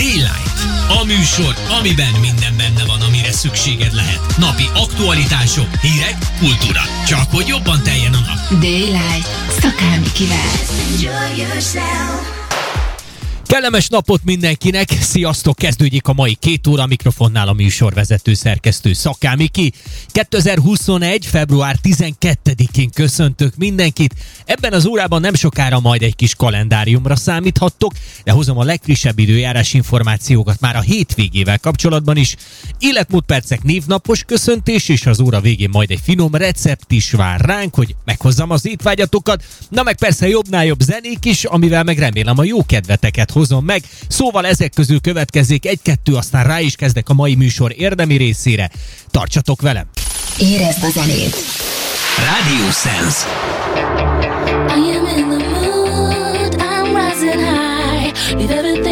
Daylight. A műsor, amiben minden benne van, amire szükséged lehet. Napi aktualitások, hírek, kultúra. Csak hogy jobban teljen a nap. Daylight. Szakámi kivel. Kellemes napot mindenkinek! Sziasztok! Kezdődik a mai két óra mikrofonnál a műsorvezető szerkesztő Szakámiki. 2021. február 12-én köszöntök mindenkit. Ebben az órában nem sokára majd egy kis kalendáriumra számíthattok, de hozom a legfrissebb időjárás információkat már a hétvégével kapcsolatban is. Életmódpercek névnapos köszöntés, és az óra végén majd egy finom recept is vár ránk, hogy meghozzam az étvágyatokat. Na meg persze jobbnál jobb zenék is, amivel meg remélem a jó kedveteket hozom meg. Szóval ezek közül következik egy-kettő, aztán rá is kezdek a mai műsor érdemi részére. Tartsatok velem! Érezd a zenét! Radio Sense. I am in the mood, I'm rising high, leave everything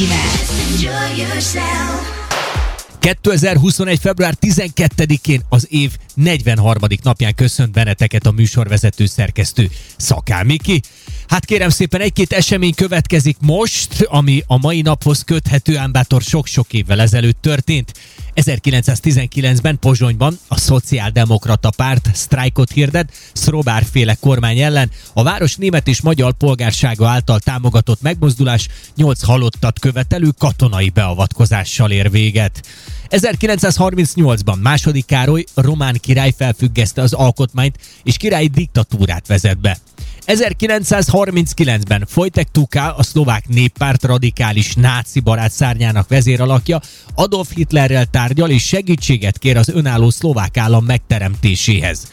Szakámi kivel. 2021. február 12-én az év 43. napján köszönt benneteket a műsorvezető szerkesztő Szakámiki. Hát kérem szépen, egy-két esemény következik most, ami a mai naphoz köthető, ám sok-sok évvel ezelőtt történt. 1919-ben Pozsonyban a Szociáldemokrata Párt sztrájkot hirdet Szrobár féle kormány ellen. A város német és magyar polgársága által támogatott megmozdulás 8 halottat követelő katonai beavatkozással ér véget. 1938-ban második Károly román király felfüggeszte az alkotmányt és királyi diktatúrát vezet be. 1939-ben Folytek Tuká, a szlovák néppárt radikális náci barát szárnyának vezéralakja, Adolf Hitlerrel tárgyal és segítséget kér az önálló szlovák állam megteremtéséhez.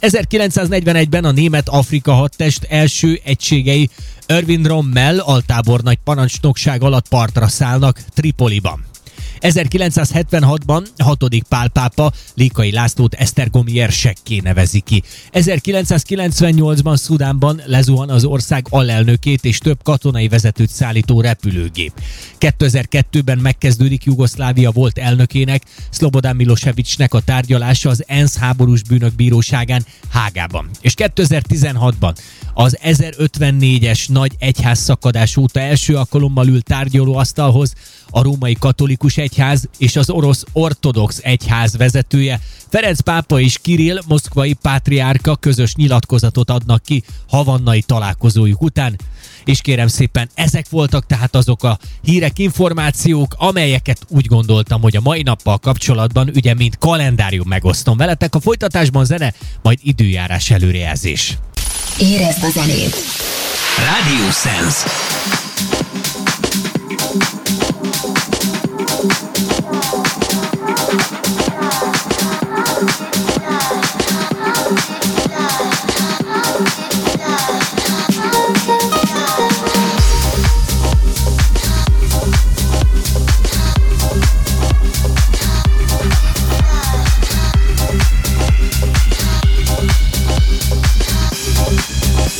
1941-ben a német Afrika hadtest első egységei Erwin Rommel altábornagy parancsnokság alatt partra szállnak Tripoliban. 1976-ban hatodik pálpápa Likai Lászlót Esztergomi érsekké nevezi ki. 1998-ban Szudánban lezuhan az ország alelnökét és több katonai vezetőt szállító repülőgép. 2002-ben megkezdődik Jugoszlávia volt elnökének, Szlobodán Milosevicsnek a tárgyalása az ENSZ háborús bűnök bíróságán Hágában. És 2016-ban az 1054-es nagy egyház szakadás óta első alkalommal ül tárgyalóasztalhoz a római katolikus egyház és az orosz ortodox egyház vezetője. Ferenc pápa és Kirill, moszkvai pátriárka közös nyilatkozatot adnak ki havannai találkozójuk után. És kérem szépen, ezek voltak tehát azok a hírek, információk, amelyeket úgy gondoltam, hogy a mai nappal kapcsolatban ugye mint kalendárium megosztom veletek. A folytatásban zene, majd időjárás előrejelzés. Érezd a zenét! Radio Sense.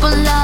people love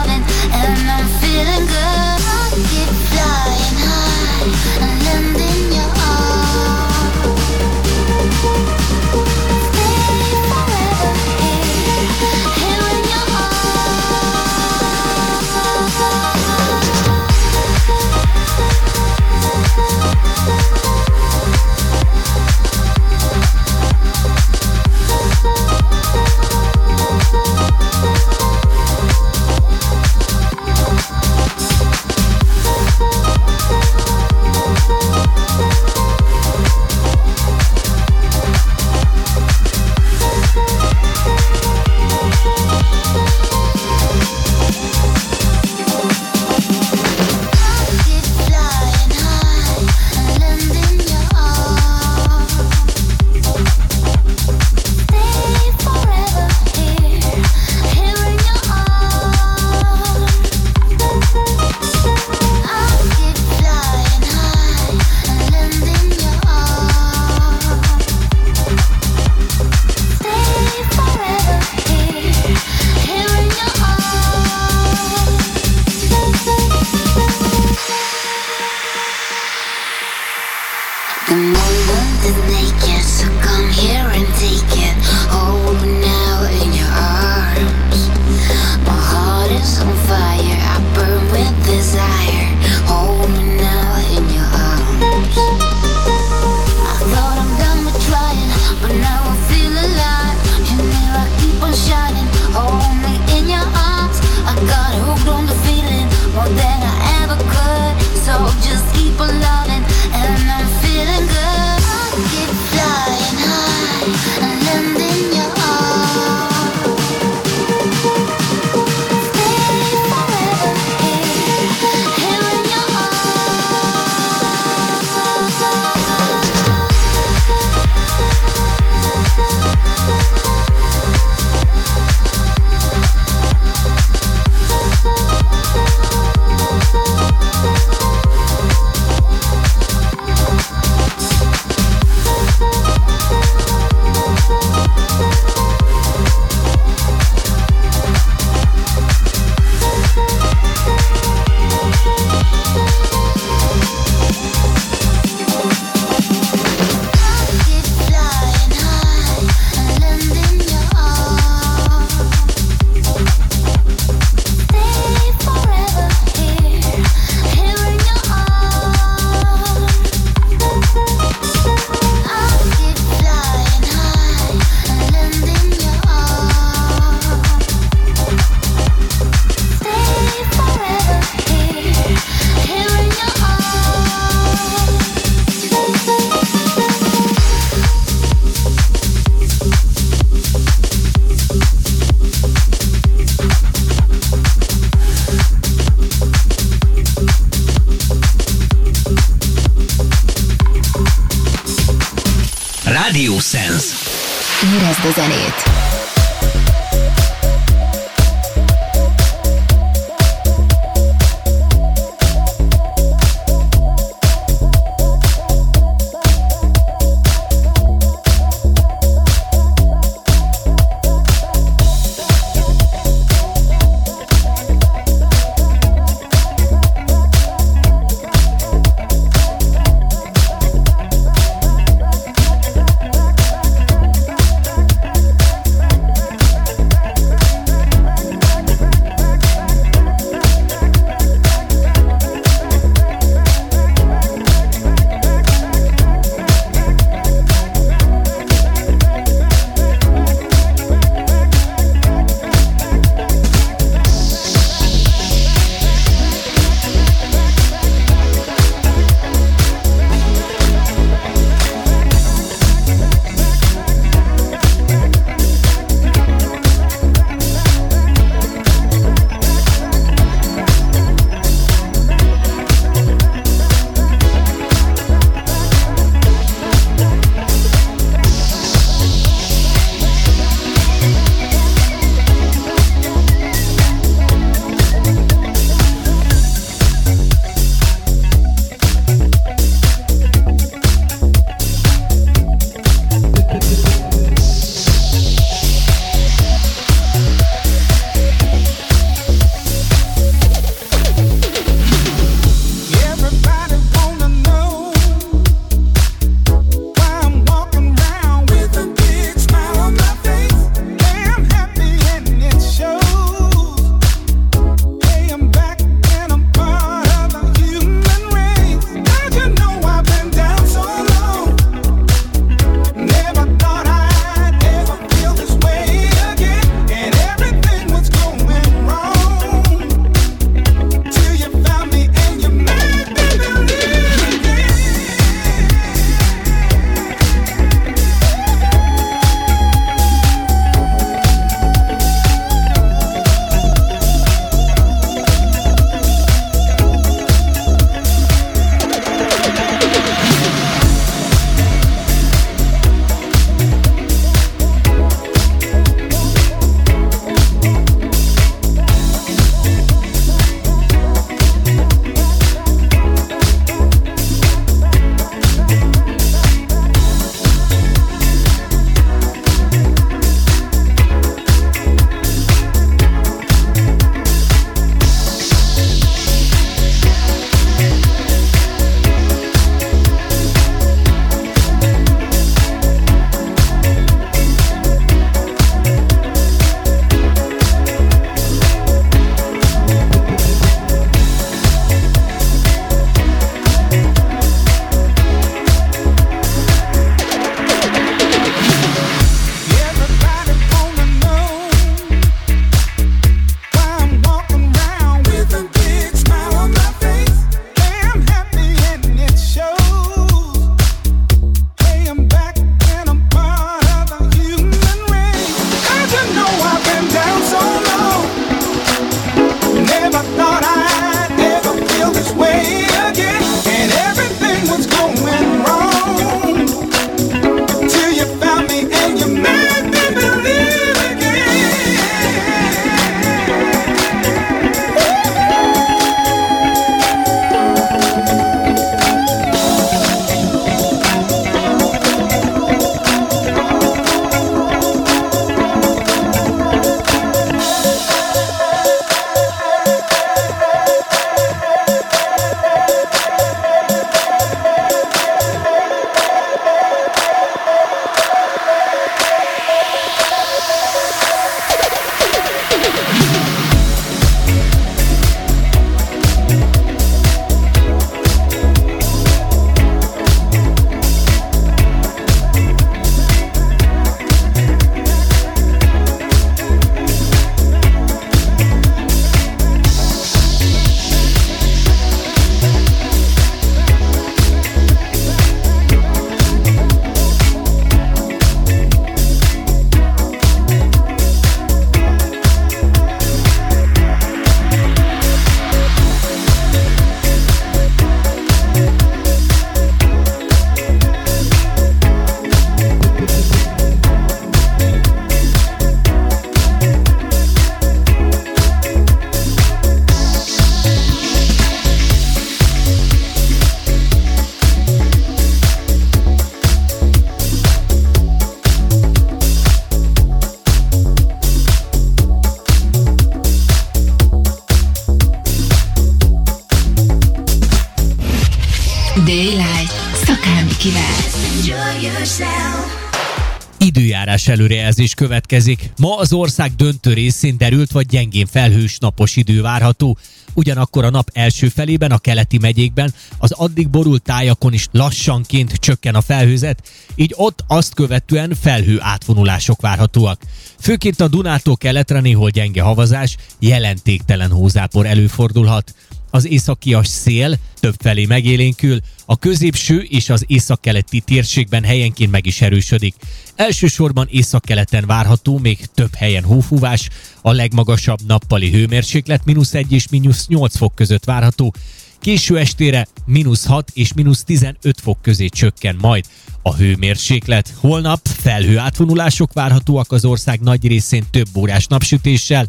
előrejelzés következik. Ma az ország döntő részén derült vagy gyengén felhős napos idő várható. Ugyanakkor a nap első felében a keleti megyékben az addig borult tájakon is lassanként csökken a felhőzet, így ott azt követően felhő átvonulások várhatóak. Főként a Dunától keletre néhol gyenge havazás, jelentéktelen hózápor előfordulhat az északias szél többfelé megélénkül, a középső és az északkeleti térségben helyenként meg is erősödik. Elsősorban északkeleten várható még több helyen hófúvás, a legmagasabb nappali hőmérséklet mínusz 1 és mínusz 8 fok között várható, Késő estére mínusz 6 és mínusz 15 fok közé csökken majd a hőmérséklet. Holnap felhő átvonulások várhatóak az ország nagy részén több órás napsütéssel,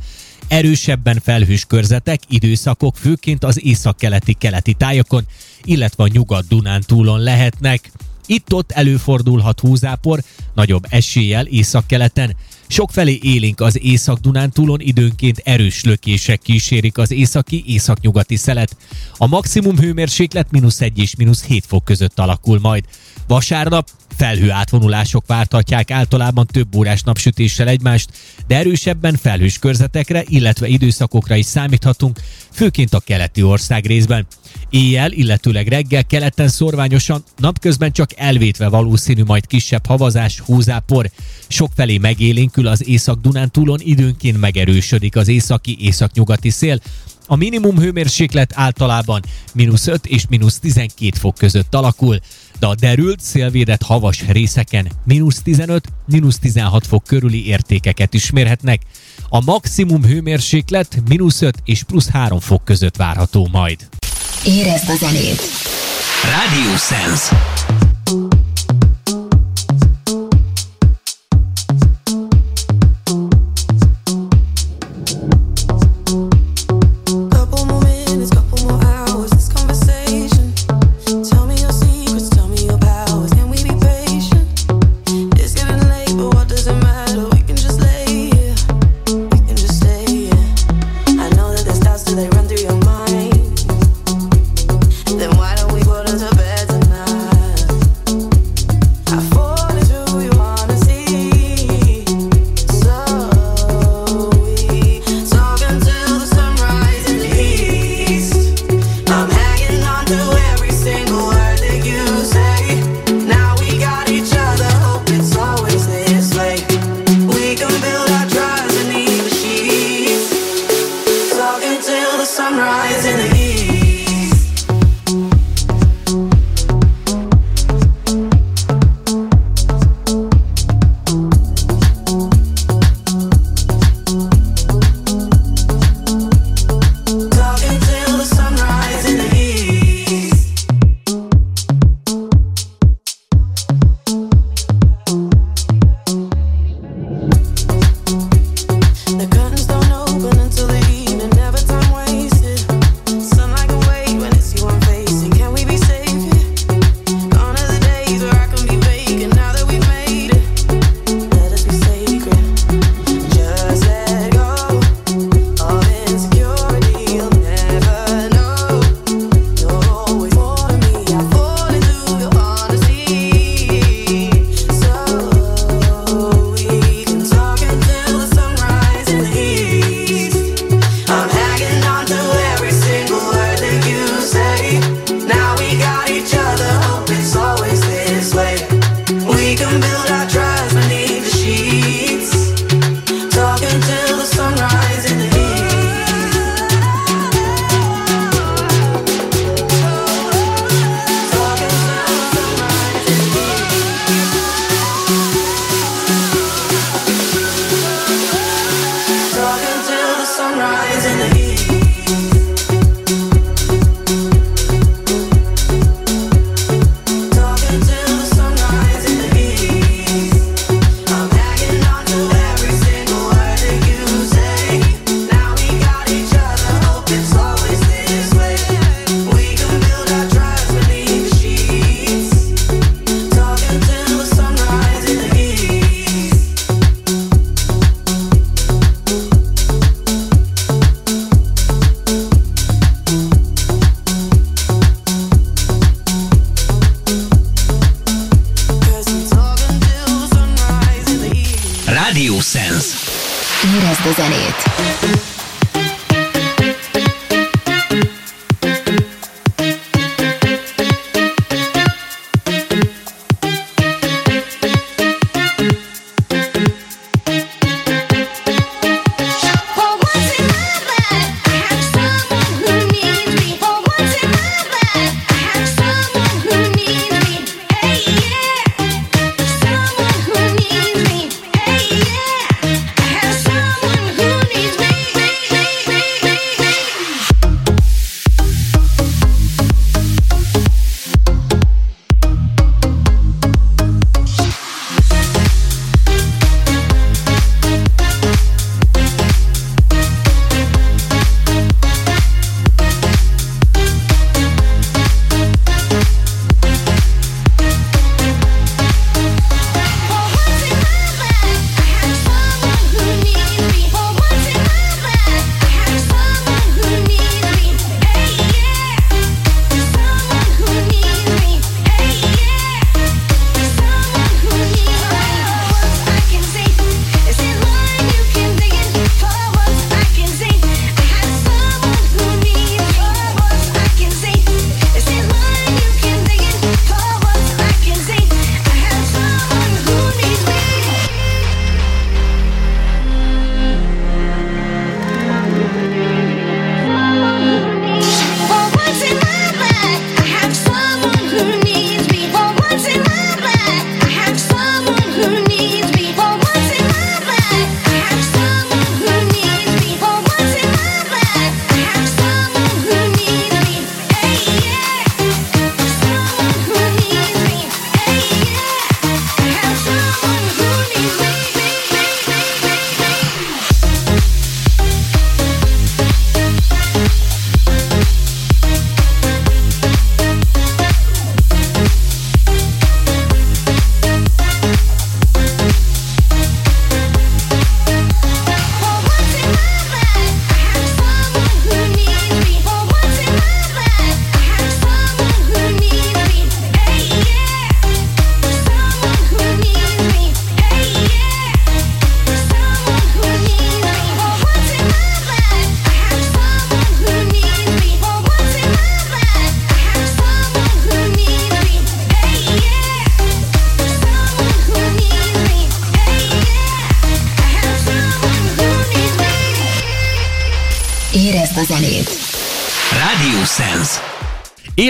erősebben felhős körzetek, időszakok főként az északkeleti keleti tájakon, illetve a nyugat-Dunán túlon lehetnek. Itt-ott előfordulhat húzápor, nagyobb eséllyel északkeleten. Sokfelé élénk az Észak-Dunántúlon időnként erős lökések kísérik az északi északnyugati szelet. A maximum hőmérséklet mínusz 1 és mínusz 7 fok között alakul majd. Vasárnap felhő átvonulások vártatják általában több órás napsütéssel egymást, de erősebben felhős körzetekre, illetve időszakokra is számíthatunk, főként a keleti ország részben. Éjjel, illetőleg reggel keleten szorványosan, napközben csak elvétve valószínű majd kisebb havazás, húzápor. Sokfelé megélénkül az Észak-Dunántúlon időnként megerősödik az északi északnyugati szél, a minimum hőmérséklet általában mínusz 5 és mínusz 12 fok között alakul, de a derült, szélvédett havas részeken mínusz 15, mínusz 16 fok körüli értékeket is mérhetnek. A maximum hőmérséklet mínusz 5 és plusz 3 fok között várható majd. Érezd a zenét! Radio Sense.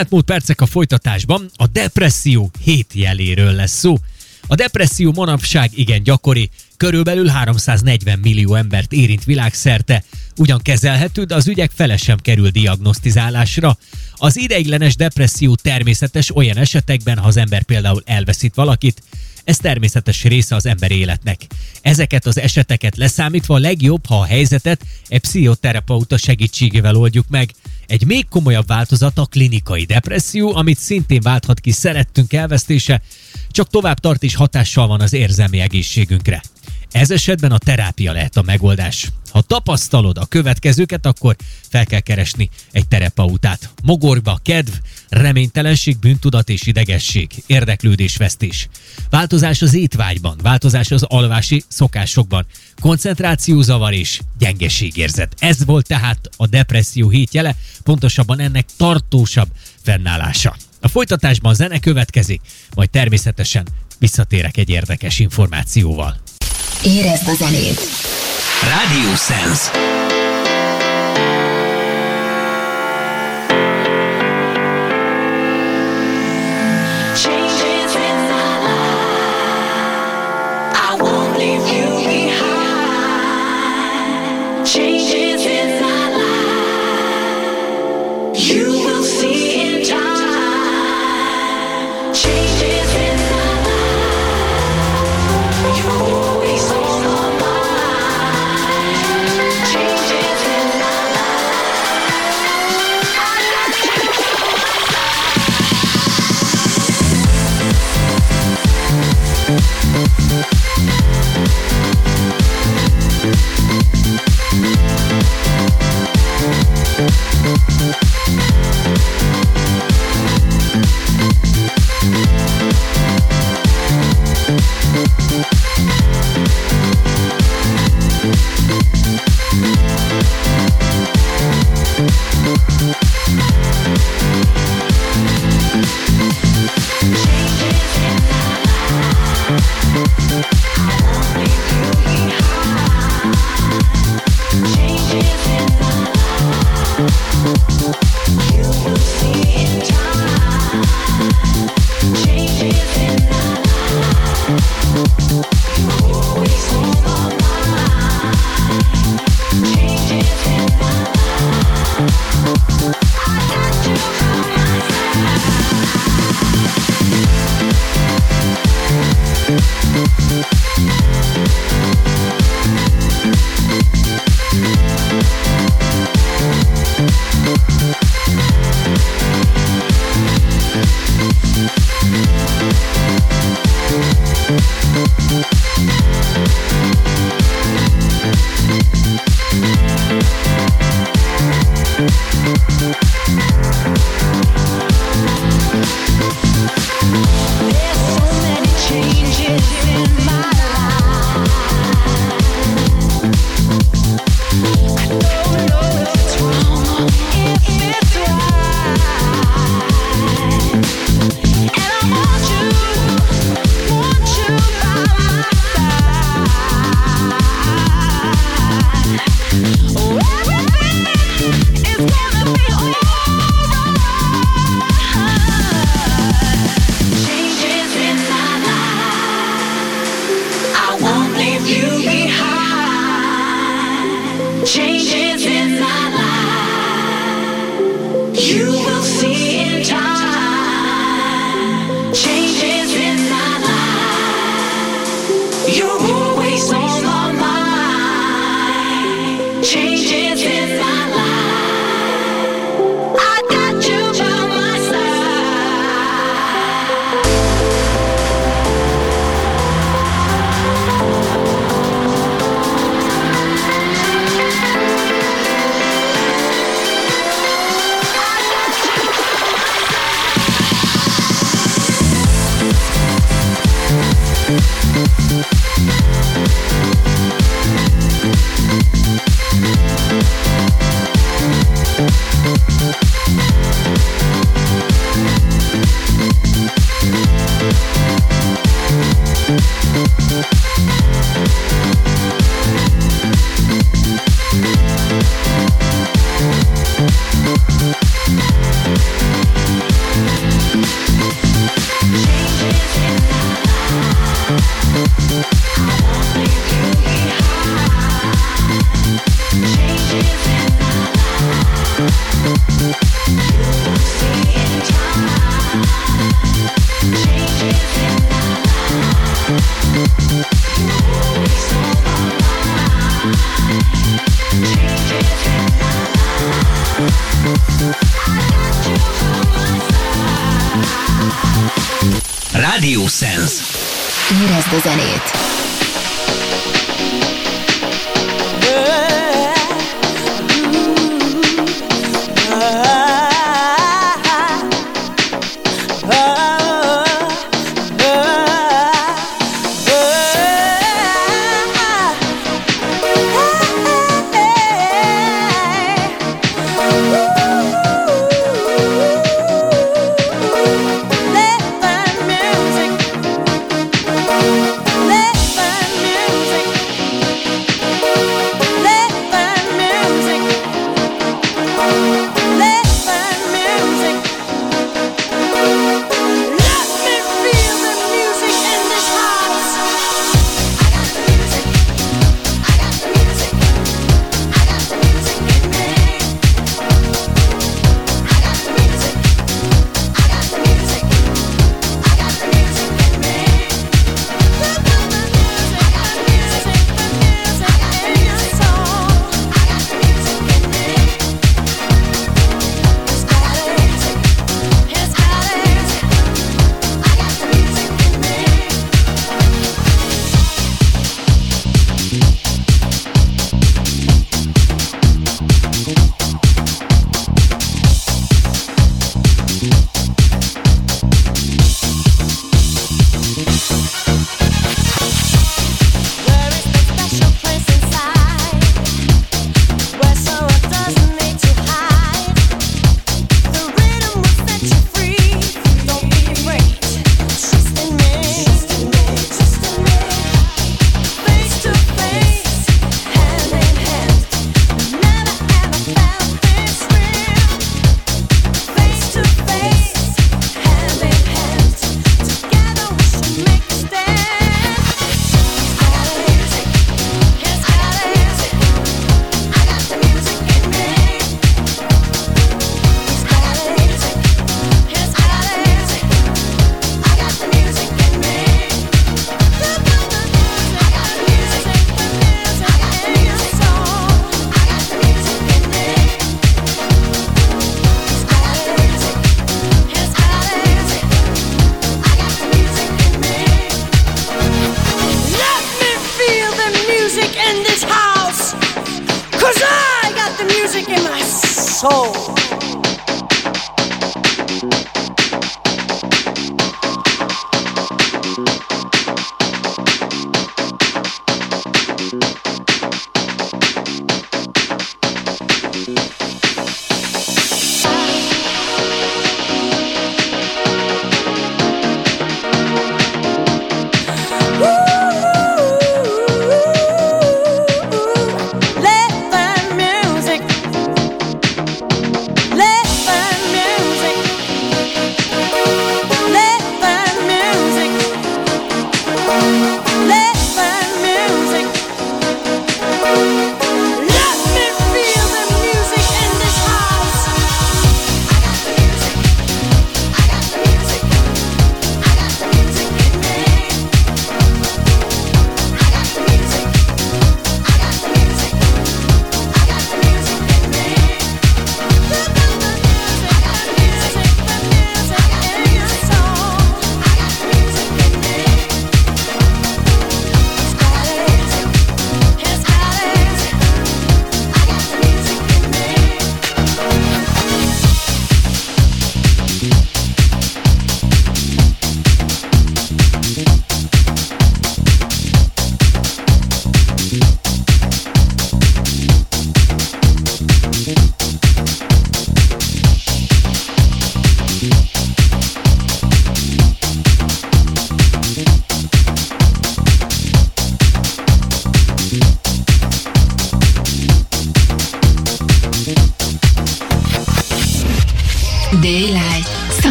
Életmód percek a folytatásban a depresszió hét jeléről lesz szó. A depresszió manapság igen gyakori, körülbelül 340 millió embert érint világszerte, ugyan kezelhető, de az ügyek fele sem kerül diagnosztizálásra. Az ideiglenes depresszió természetes olyan esetekben, ha az ember például elveszít valakit, ez természetes része az ember életnek. Ezeket az eseteket leszámítva a legjobb, ha a helyzetet egy pszichoterapeuta segítségével oldjuk meg. Egy még komolyabb változat a klinikai depresszió, amit szintén válthat ki szerettünk elvesztése, csak tovább tart és hatással van az érzelmi egészségünkre. Ez esetben a terápia lehet a megoldás. Ha tapasztalod a következőket, akkor fel kell keresni egy terapeutát. Mogorba, kedv, reménytelenség, bűntudat és idegesség, érdeklődésvesztés. Változás az étvágyban, változás az alvási szokásokban, koncentrációzavar és gyengeségérzet. Ez volt tehát a depresszió hétjele, pontosabban ennek tartósabb fennállása. A folytatásban zene következik, majd természetesen visszatérek egy érdekes információval. Érezd a zenét! Radio Sense.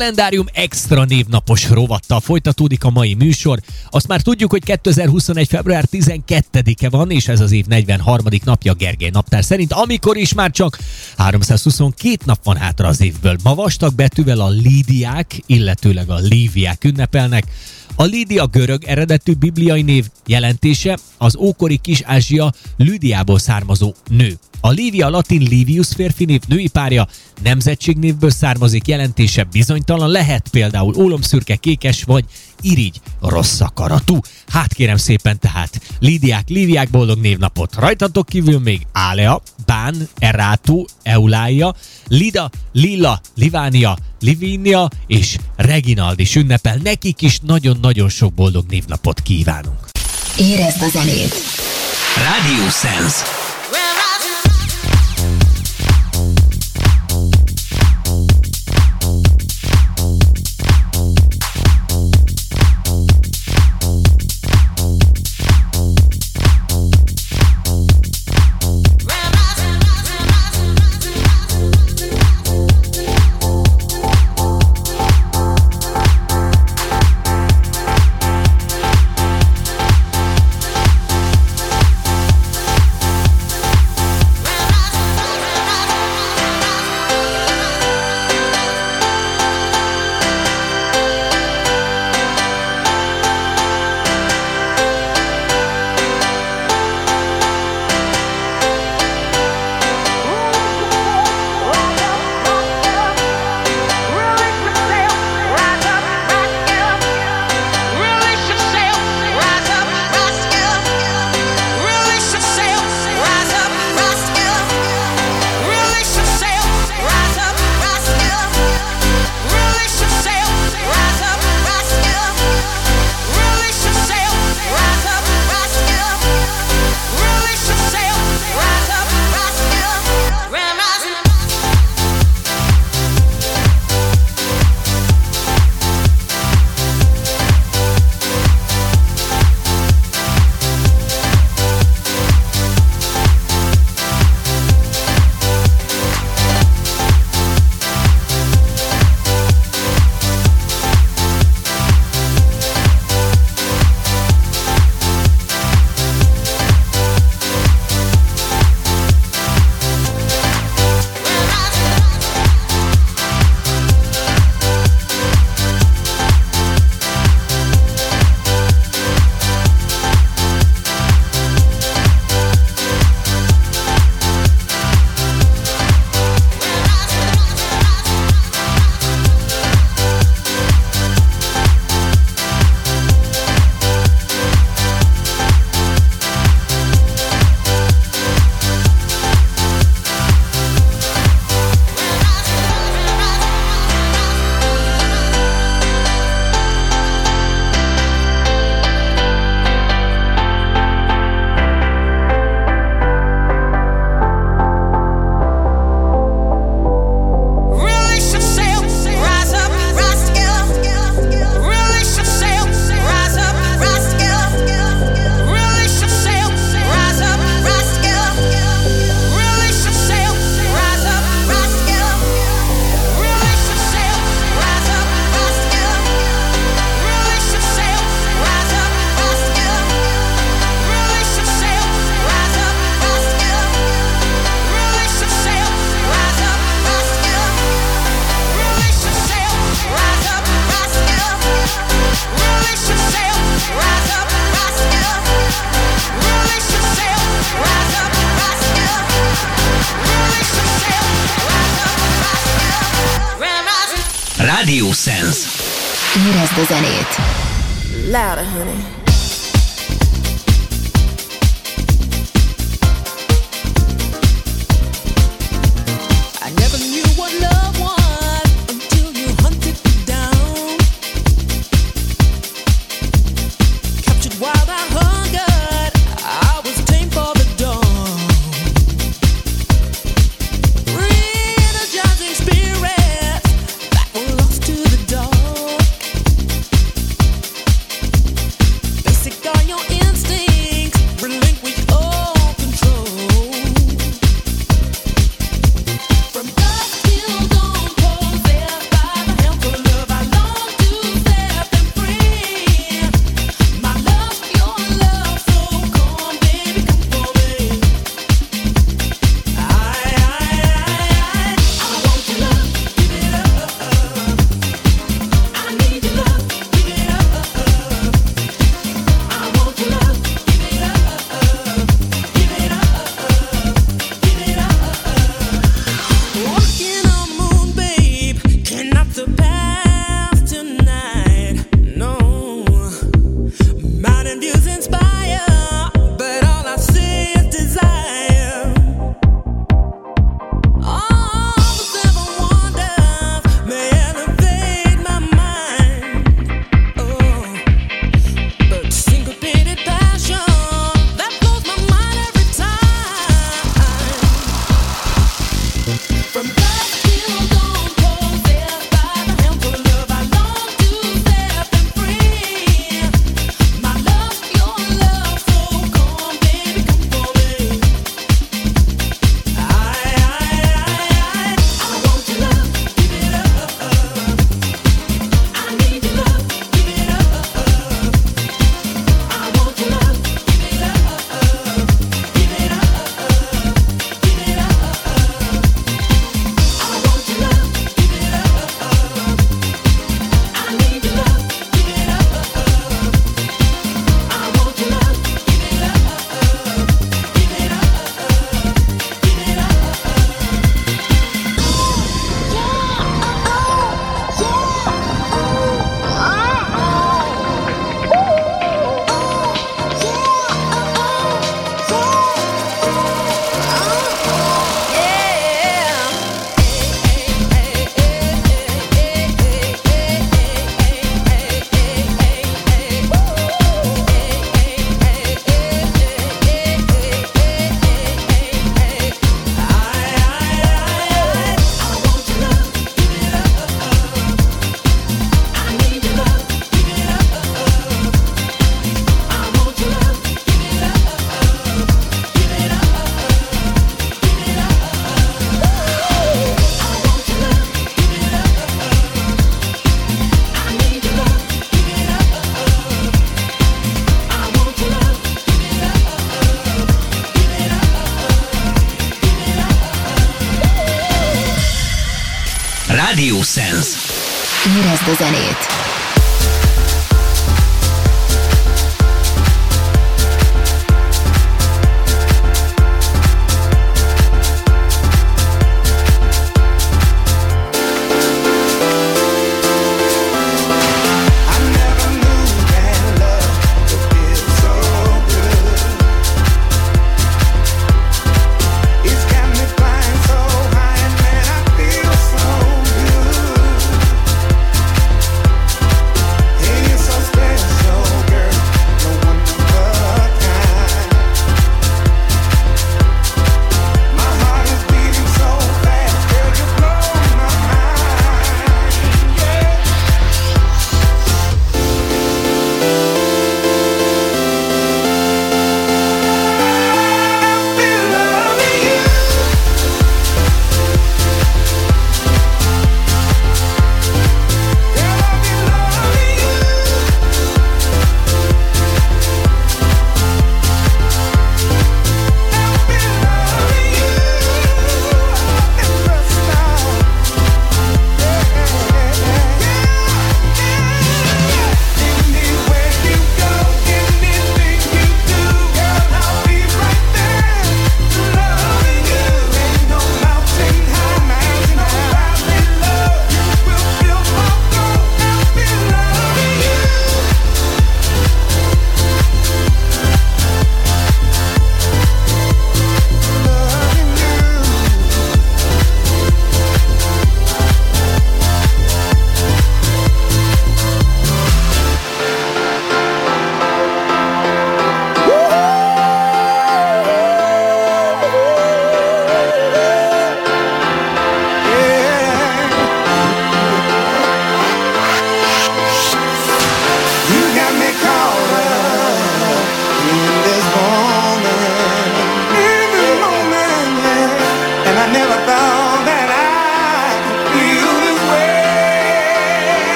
Kalendárium extra névnapos rovattal folytatódik a mai műsor. Azt már tudjuk, hogy 2021. február 12-e van, és ez az év 43. napja Gergely naptár szerint, amikor is már csak 322 nap van hátra az évből. Ma vastag betűvel a Lídiák, illetőleg a Líviák ünnepelnek, A Lídia görög eredetű bibliai név jelentése az ókori Kis-Ázsia Lüdiából származó nő. A Lívia latin Livius férfi név női párja nemzetségnévből származik jelentése bizonytalan, lehet például ólomszürke, kékes vagy irigy rossz akaratú. Hát kérem szépen tehát, Lídiák, Líviák boldog névnapot. Rajtatok kívül még Álea, Bán, Erátu, Eulája, Lida, Lilla, Livánia, Livínia és Reginald is ünnepel. Nekik is nagyon-nagyon sok boldog névnapot kívánunk. Érezd a zenét! Radio Sense.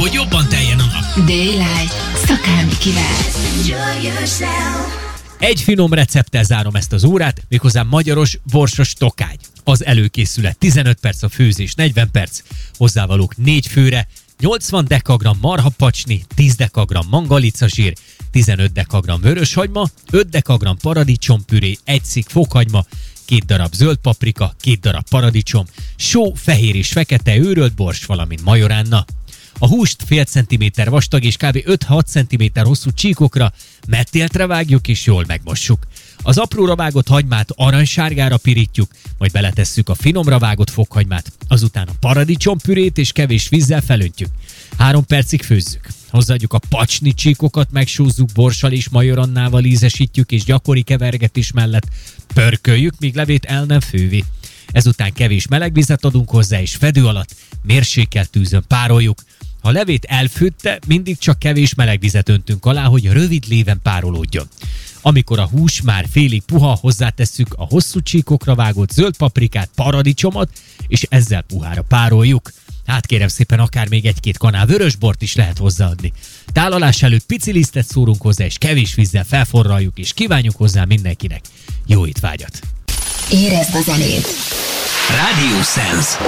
Hogy jobban teljen a nap. Daylight. Szakámi kivel. Egy finom recepttel zárom ezt az órát, méghozzá magyaros borsos tokágy. Az előkészület 15 perc a főzés, 40 perc, hozzávalók 4 főre, 80 dekagram marhapacsni, 10 dekagram mangalicasír, 15 dekagram vöröshagyma, 5 dekagram paradicsompüré, 1 szik fokhagyma, két darab zöld paprika, két darab paradicsom, só, fehér és fekete őrölt bors, valamint majoránna. A húst fél centiméter vastag és kb. 5-6 cm hosszú csíkokra mettéltre vágjuk és jól megmossuk. Az apróra vágott hagymát aranysárgára pirítjuk, majd beletesszük a finomra vágott fokhagymát, azután a paradicsompürét és kevés vízzel felöntjük. Három percig főzzük. Hozzáadjuk a pacsni csíkokat, megsúzzuk borssal és majorannával ízesítjük, és gyakori kevergetés mellett pörköljük, míg levét el nem fővi. Ezután kevés meleg vizet adunk hozzá, és fedő alatt mérsékelt tűzön pároljuk. Ha a levét elfőtte, mindig csak kevés meleg vizet öntünk alá, hogy rövid léven párolódjon. Amikor a hús már félig puha, hozzátesszük a hosszú csíkokra vágott zöld paprikát, paradicsomot, és ezzel puhára pároljuk. Hát kérem szépen, akár még egy-két kanál vörösbort is lehet hozzáadni. Tálalás előtt pici lisztet szúrunk hozzá, és kevés vízzel felforraljuk, és kívánjuk hozzá mindenkinek jó étvágyat. Érezd a zenét! Radio Sense.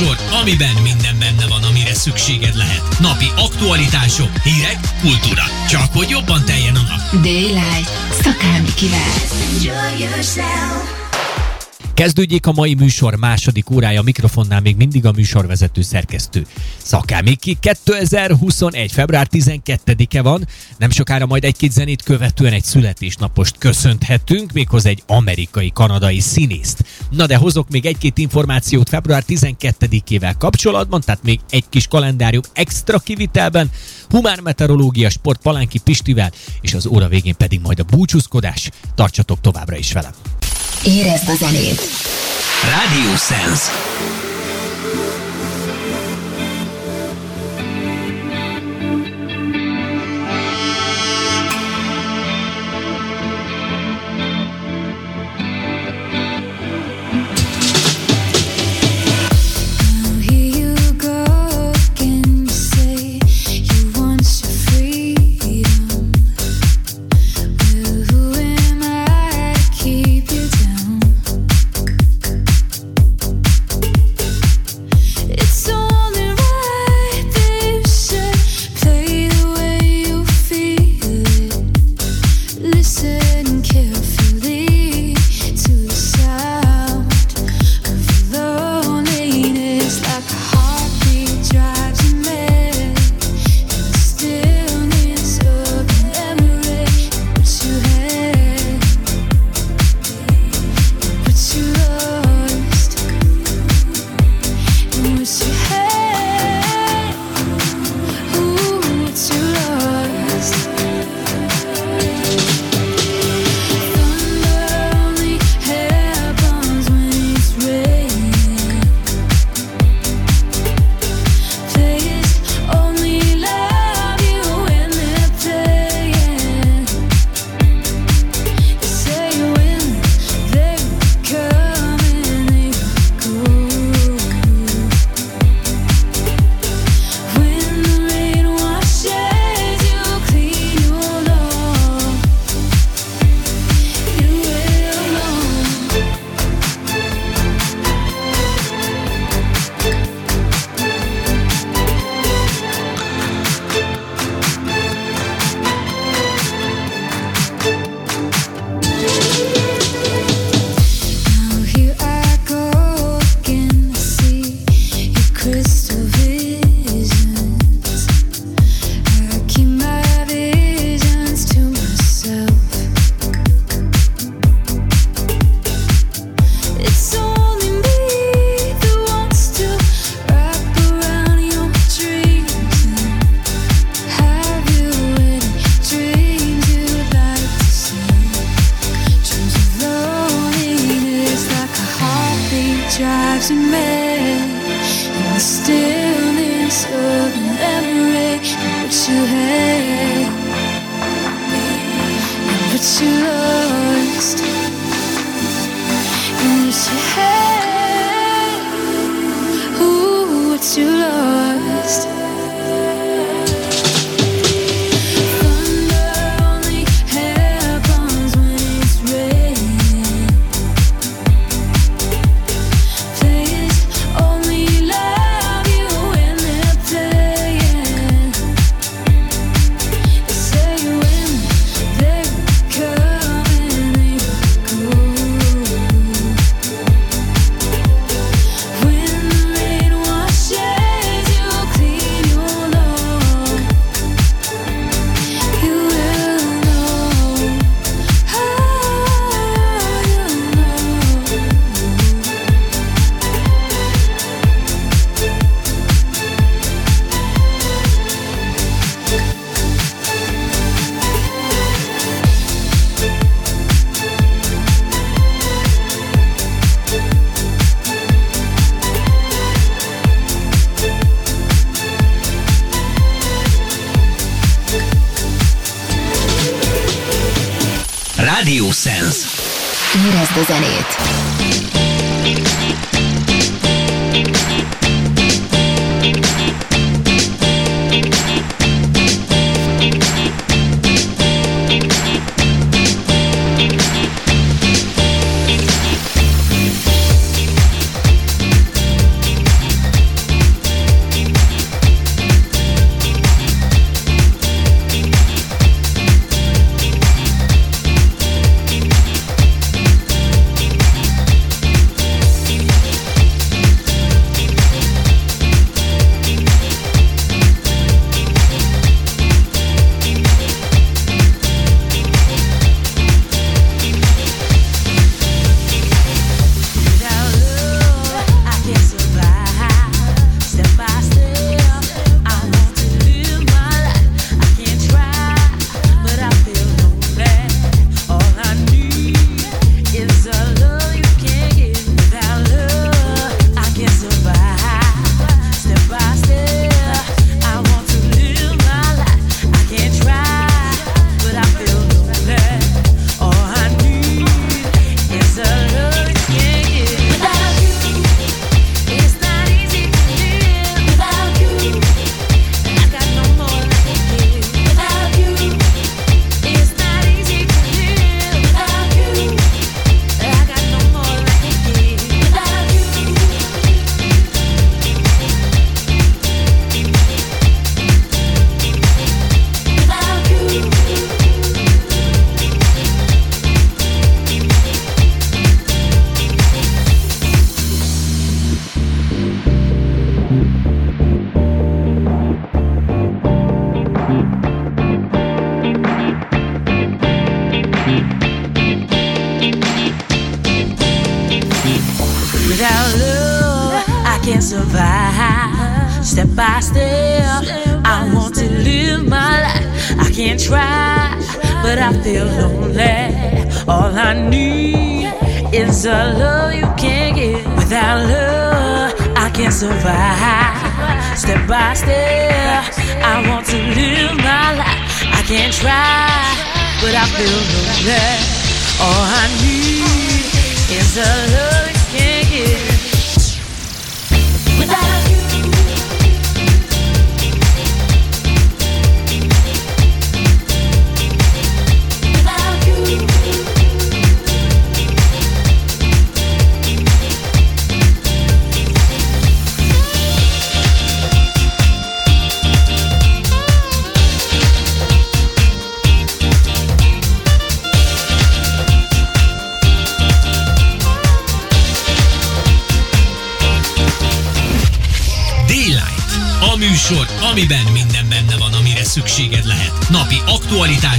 műsor, amiben minden benne van, amire szükséged lehet. Napi aktualitások, hírek, kultúra. Csak hogy jobban teljen a nap. Daylight. Szakámikivel. Enjoy yourself. Kezdődjék a mai műsor második órája, mikrofonnál még mindig a műsorvezető szerkesztő Szakámiki. 2021. február 12-e van, nem sokára majd egy-két zenét követően egy születésnapost köszönhetünk, méghozzá egy amerikai-kanadai színészt. Na de hozok még egy-két információt február 12-ével kapcsolatban, tehát még egy kis kalendárium extra kivitelben, humán meteorológia, sport Palánki Pistivel, és az óra végén pedig majd a búcsúzkodás. Tartsatok továbbra is velem! Érezd a zenét! Radio Sense.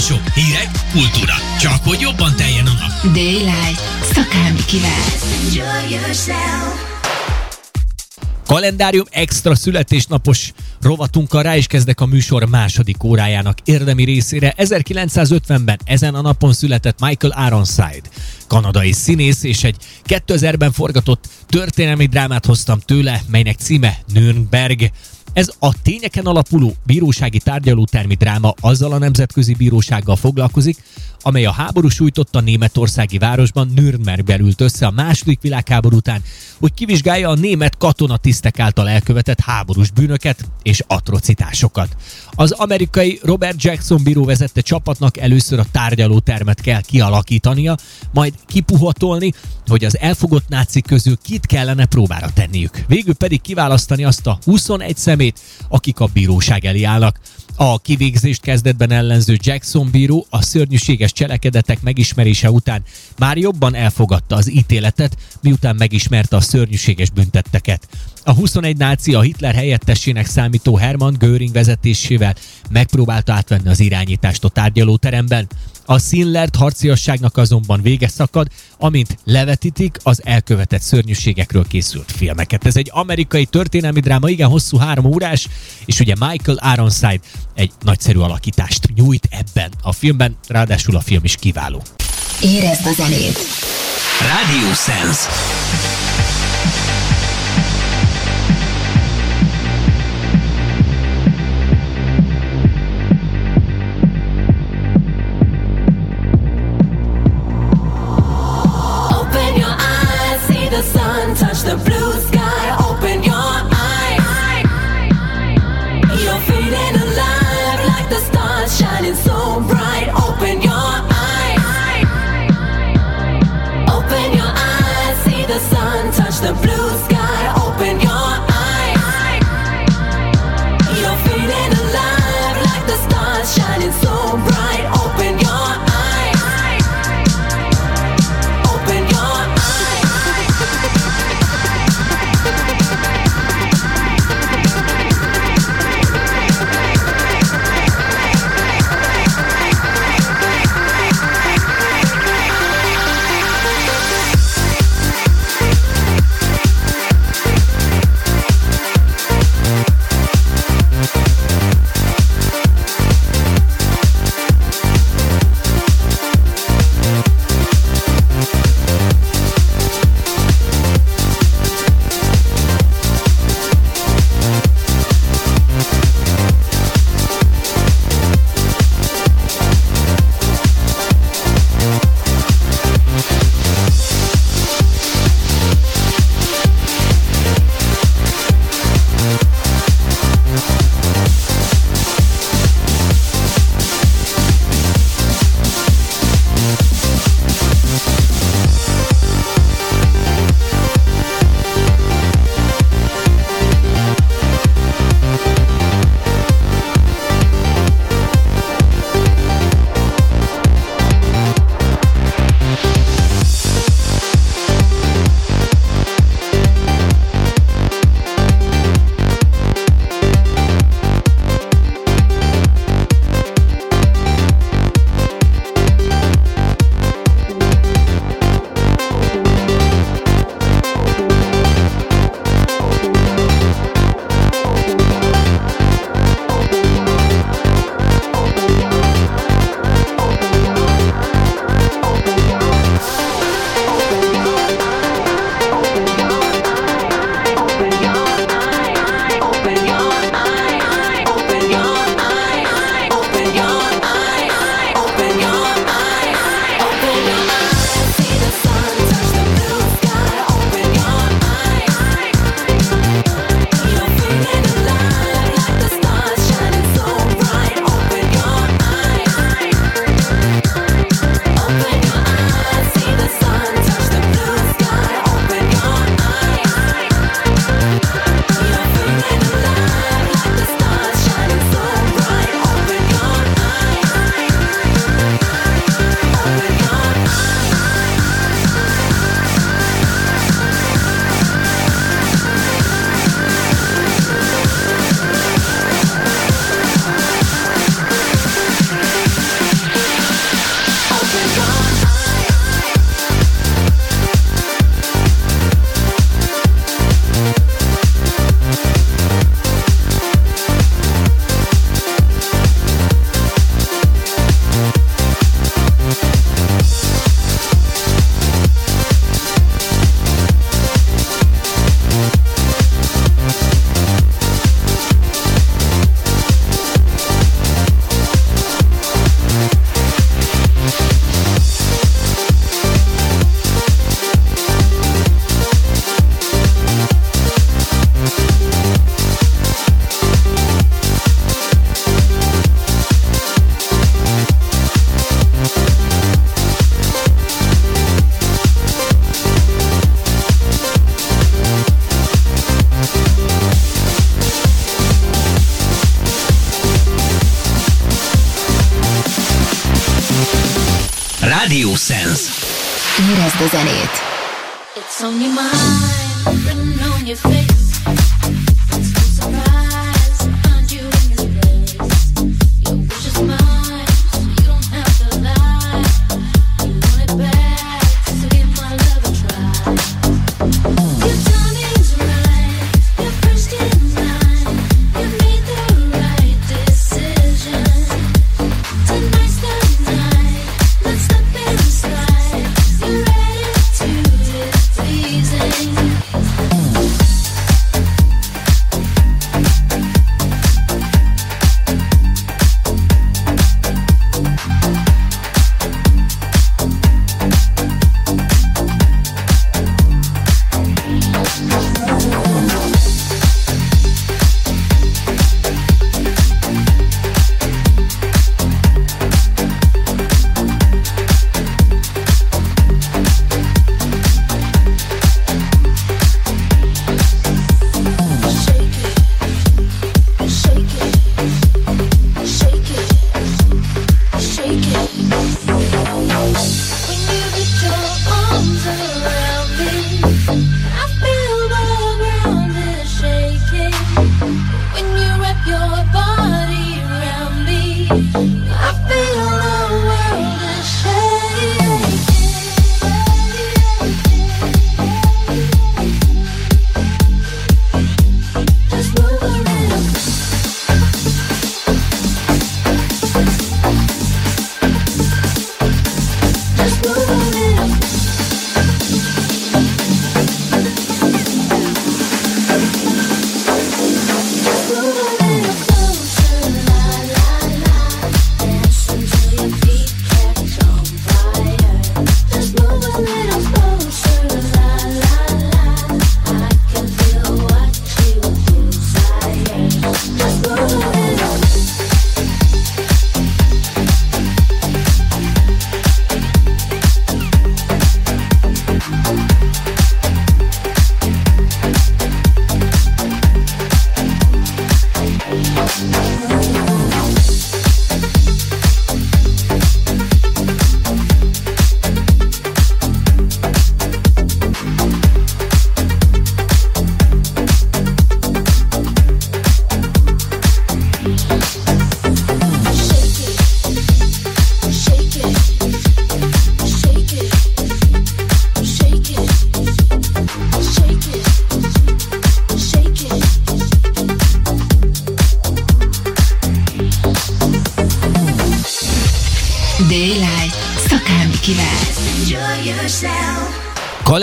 Aktualitások, hírek, kultúra. Csak hogy jobban teljen a nap. Daylight. Szakámi kivel. Kalendárium extra születésnapos rovatunkkal rá is kezdek a műsor második órájának érdemi részére. 1950-ben ezen a napon született Michael Ironside, kanadai színész, és egy 2000-ben forgatott történelmi drámát hoztam tőle, melynek címe Nürnberg. Ez a tényeken alapuló bírósági tárgyalótermi dráma azzal a nemzetközi bírósággal foglalkozik, amely a háború sújtotta németországi városban Nürnbergben ült össze a második világháború után, hogy kivizsgálja a német katonatisztek által elkövetett háborús bűnöket és atrocitásokat. Az amerikai Robert Jackson bíró vezette csapatnak először a tárgyalótermet kell kialakítania, majd kipuhatolni, hogy az elfogott nácik közül kit kellene próbára tenniük. Végül pedig kiválasztani azt a 21 szemét, akik a bíróság elé állnak. A kivégzést kezdetben ellenző Jackson bíró a szörnyűséges cselekedetek megismerése után már jobban elfogadta az ítéletet, miután megismerte a szörnyűséges büntetteket. A 21 náci a Hitler helyettesének számító Hermann Göring vezetésével megpróbálta átvenni az irányítást a tárgyalóteremben. A Színlert harciasságnak azonban vége szakad, amint levetítik az elkövetett szörnyűségekről készült filmeket. Ez egy amerikai történelmi dráma, igen hosszú három órás, és ugye Michael Ironside egy nagyszerű alakítást nyújt ebben a filmben, ráadásul a film is kiváló. Érezd a zenét! Radio Sense.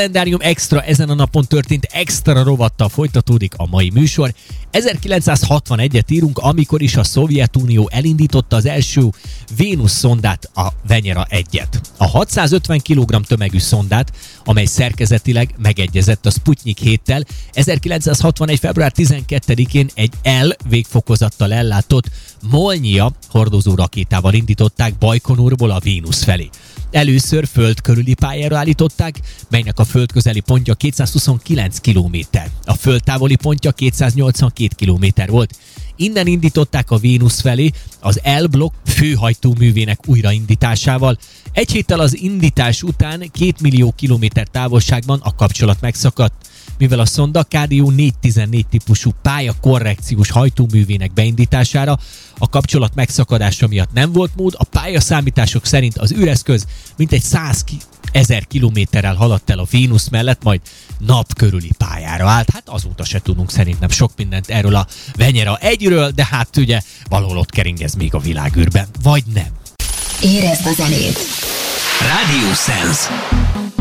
Kalendárium Extra ezen a napon történt extra rovattal folytatódik a mai műsor. 1961-et írunk, amikor is a Szovjetunió elindította az első Vénusz szondát, a Venyera 1-et. A 650 kg tömegű szondát, amely szerkezetileg megegyezett a Sputnik 7-tel, 1961. február 12-én egy L végfokozattal ellátott Molnyia hordozó rakétával indították Bajkonurból a Vénusz felé. Először föld körüli pályára állították, melynek a föld közeli pontja 229 km. A föld távoli pontja 282 km volt. Innen indították a Vénusz felé az L blokk főhajtóművének újraindításával. Egy héttel az indítás után 2 millió kilométer távolságban a kapcsolat megszakadt mivel a szonda KDU 414 típusú pálya korrekciós hajtóművének beindítására a kapcsolat megszakadása miatt nem volt mód, a pályaszámítások szerint az űreszköz mintegy 100 ki- ezer kilométerrel haladt el a Vénusz mellett, majd nap körüli pályára állt. Hát azóta se tudunk szerintem sok mindent erről a Venyera egyről, de hát ugye valahol ott keringez még a világűrben. Vagy nem. Érezd a zenét! Radio Sense.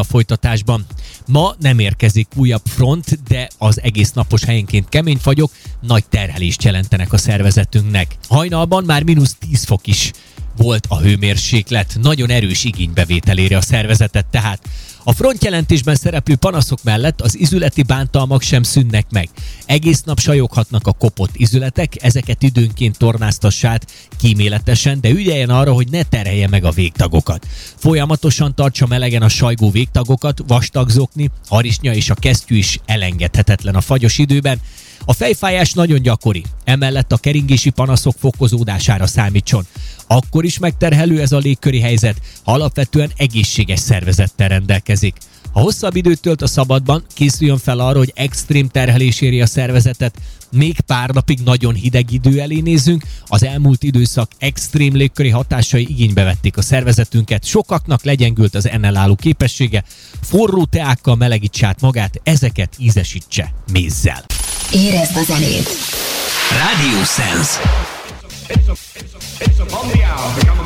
A folytatásban. Ma nem érkezik újabb front, de az egész napos helyenként kemény fagyok nagy terhelést jelentenek a szervezetünknek. Hajnalban már mínusz 10 fok is volt a hőmérséklet, nagyon erős igénybevételére a szervezetet tehát. A frontjelentésben szereplő panaszok mellett az izületi bántalmak sem szűnnek meg. Egész nap sajoghatnak a kopott izületek, ezeket időnként tornáztassát kíméletesen, de ügyeljen arra, hogy ne terhelje meg a végtagokat. Folyamatosan tartsa melegen a sajgó végtagokat, vastagzokni, harisnya és a kesztyű is elengedhetetlen a fagyos időben, a fejfájás nagyon gyakori, emellett a keringési panaszok fokozódására számítson. Akkor is megterhelő ez a légköri helyzet, ha alapvetően egészséges szervezettel rendelkezik. Ha hosszabb időt tölt a szabadban, készüljön fel arra, hogy extrém terhelés éri a szervezetet, még pár napig nagyon hideg idő elé nézünk, az elmúlt időszak extrém légköri hatásai igénybe vették a szervezetünket, sokaknak legyengült az ellenálló képessége, forró teákkal melegítse át magát, ezeket ízesítse mézzel. Érezd a zenét! Radio Sense. It's upon the hour to come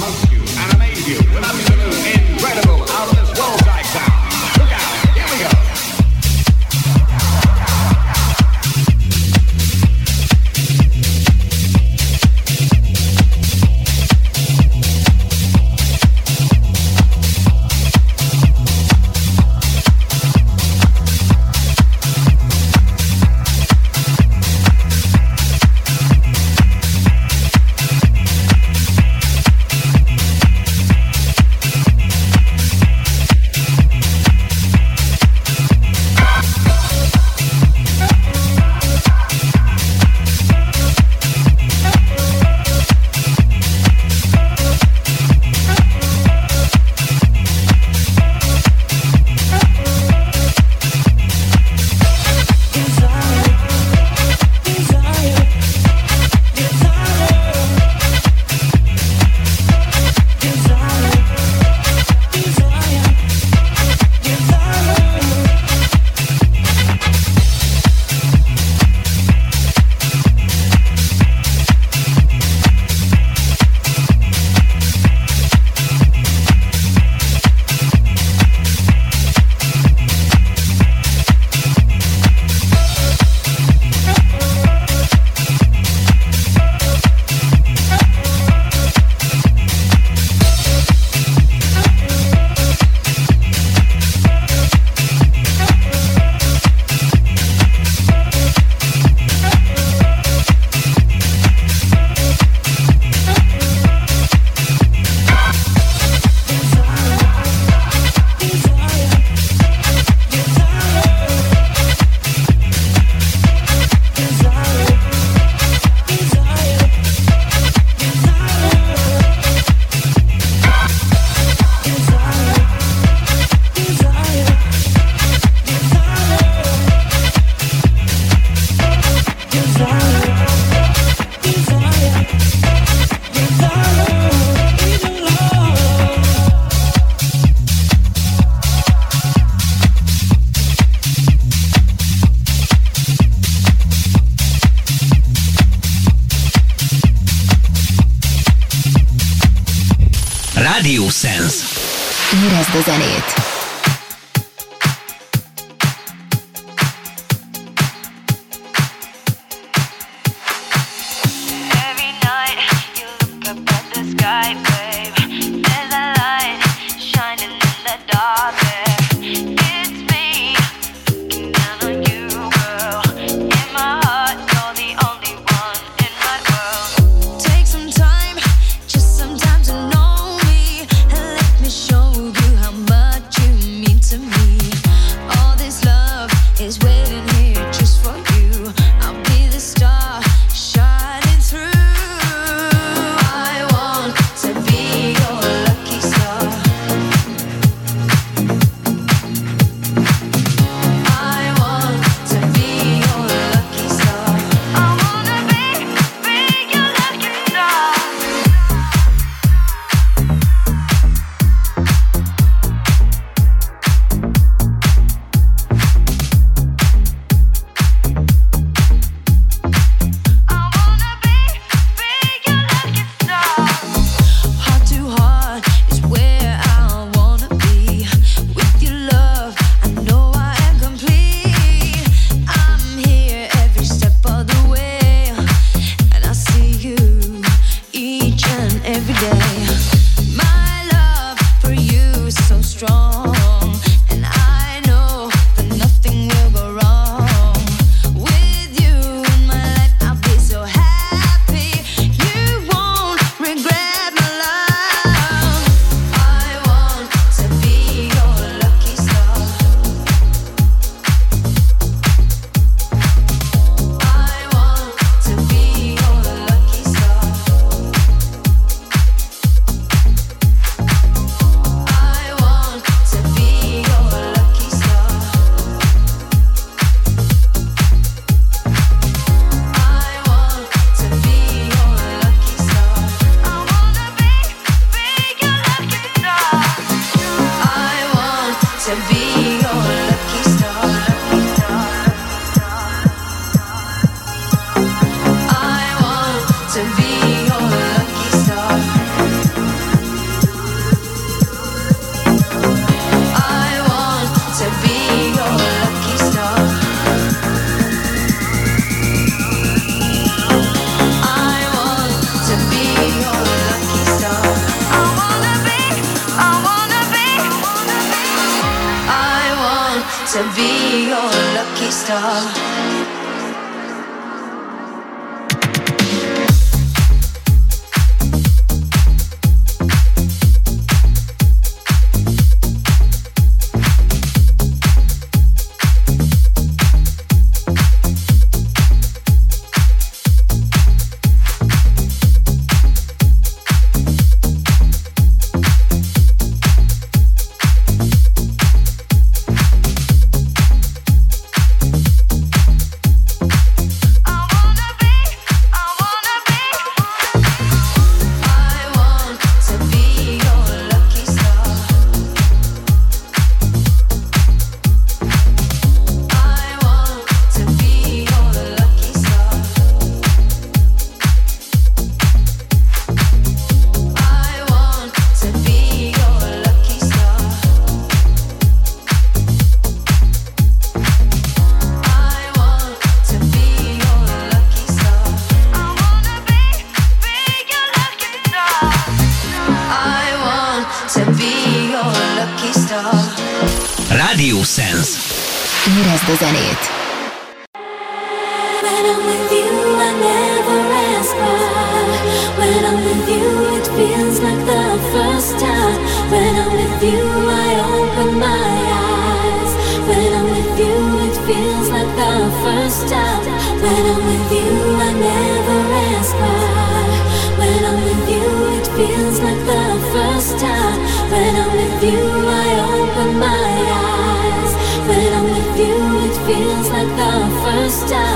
you, I open my eyes. When I'm with you, it feels like the first time.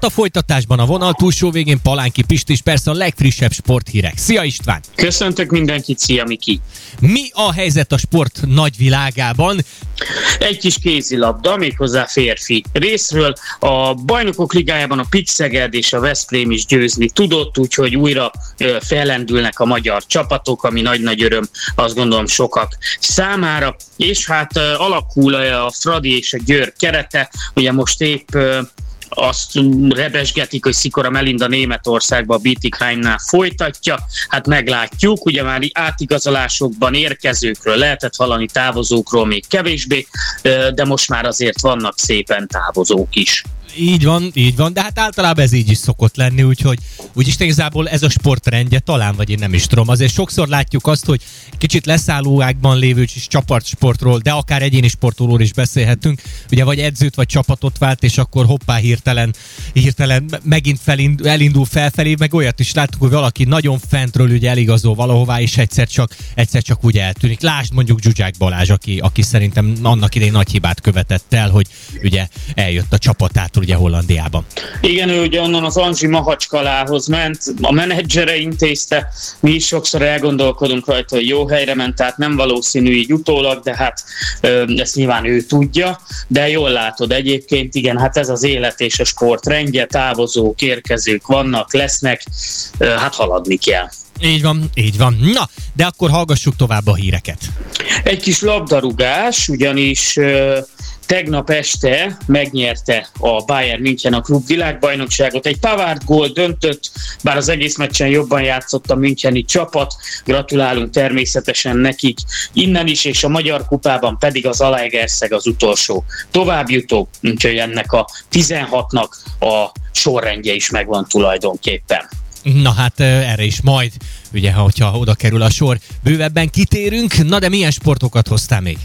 Sport a folytatásban a vonal túlsó végén Palánki Pist és persze a legfrissebb sporthírek. Szia István! Köszöntök mindenkit, szia Miki! Mi a helyzet a sport nagyvilágában? Egy kis kézilabda, méghozzá férfi részről. A bajnokok ligájában a Pixeged és a Veszprém is győzni tudott, úgyhogy újra fellendülnek a magyar csapatok, ami nagy-nagy öröm, azt gondolom sokak számára. És hát alakul a Fradi és a Győr kerete, ugye most épp azt rebesgetik, hogy Szikora Melinda Németországba a Bietigheimnál folytatja. Hát meglátjuk, ugye már átigazolásokban érkezőkről lehetett hallani, távozókról még kevésbé, de most már azért vannak szépen távozók is. Így van, így van, de hát általában ez így is szokott lenni, úgyhogy úgyis igazából ez a sportrendje talán, vagy én nem is tudom. Azért sokszor látjuk azt, hogy kicsit leszálló ágban lévő is csapatsportról, de akár egyéni sportolóról is beszélhetünk, ugye vagy edzőt, vagy csapatot vált, és akkor hoppá hirtelen, hirtelen megint felind, elindul felfelé, meg olyat is láttuk, hogy valaki nagyon fentről ugye eligazol valahová, és egyszer csak, egyszer csak úgy eltűnik. Lásd mondjuk Zsuzsák Balázs, aki, aki szerintem annak idején nagy hibát követett el, hogy ugye eljött a csapatától ugye Hollandiában. Igen, ő ugye onnan az Anzsi Mahacskalához ment, a menedzsere intézte, mi is sokszor elgondolkodunk rajta, hogy jó helyre ment, tehát nem valószínű így utólag, de hát ezt nyilván ő tudja, de jól látod egyébként, igen, hát ez az élet és a sport rendje, távozók, érkezők vannak, lesznek, hát haladni kell. Így van, így van. Na, de akkor hallgassuk tovább a híreket. Egy kis labdarúgás, ugyanis tegnap este megnyerte a Bayern München a klub világbajnokságot. Egy Pavard gól döntött, bár az egész meccsen jobban játszott a Müncheni csapat. Gratulálunk természetesen nekik innen is, és a Magyar Kupában pedig az Alaegerszeg az utolsó továbbjutó, úgyhogy ennek a 16-nak a sorrendje is megvan tulajdonképpen. Na hát erre is majd, ugye, hogyha oda kerül a sor, bővebben kitérünk. Na de milyen sportokat hoztál még?